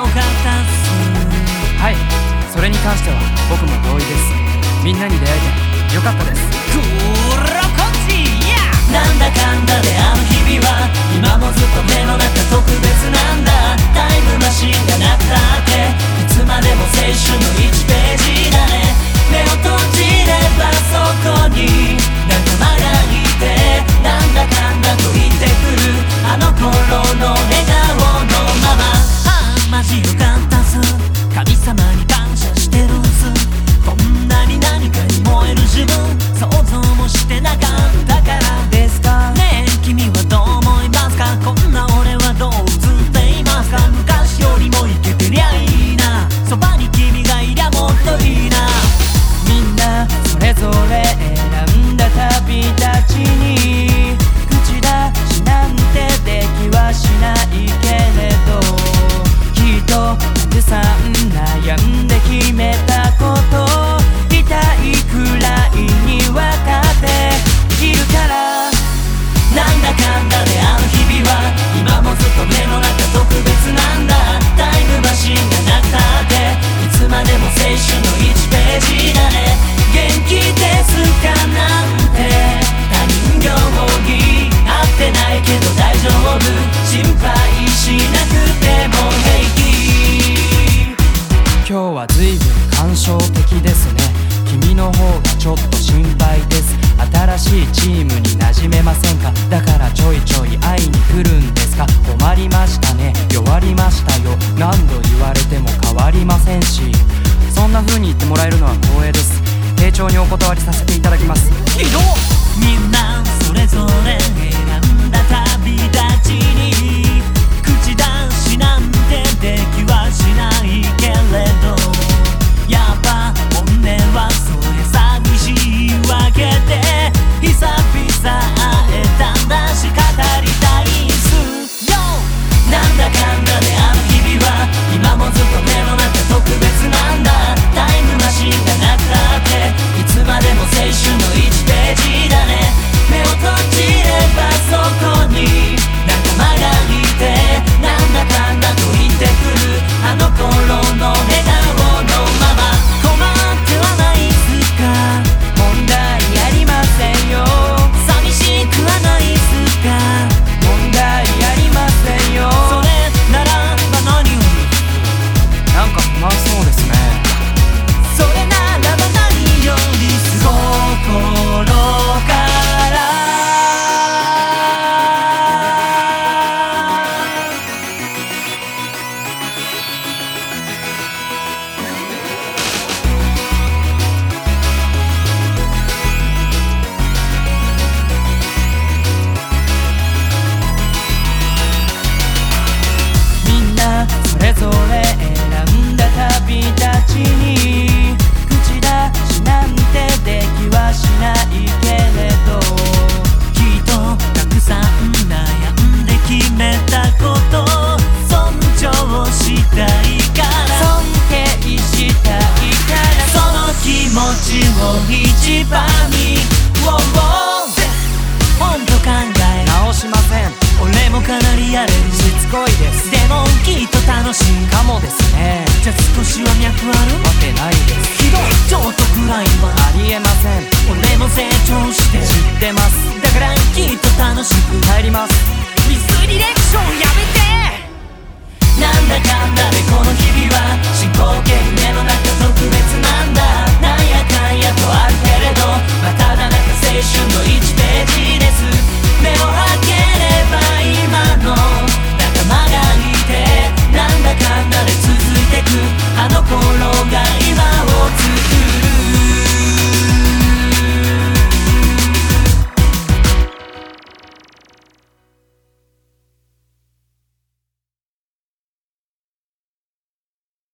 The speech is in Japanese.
よかったっすはい。それに関しては僕も同意です。みんなに出会えてよかったです。ど大丈夫。心配しなくても平気。今日は随分感傷的ですね。君の方がちょっと心配です。新しいチームに馴染めませんか？だからちょいちょい会いに来るんですか？困りましたね。弱りましたよ。何度言われても変わりませんし。そんな風に言ってもらえるのは光栄です。丁重にお断りさせていただきます。一番にウォンウォン本と考え直しません俺もかなりやれるしつこいですでもきっと楽しいかもですね。じゃあ少しは脈ある？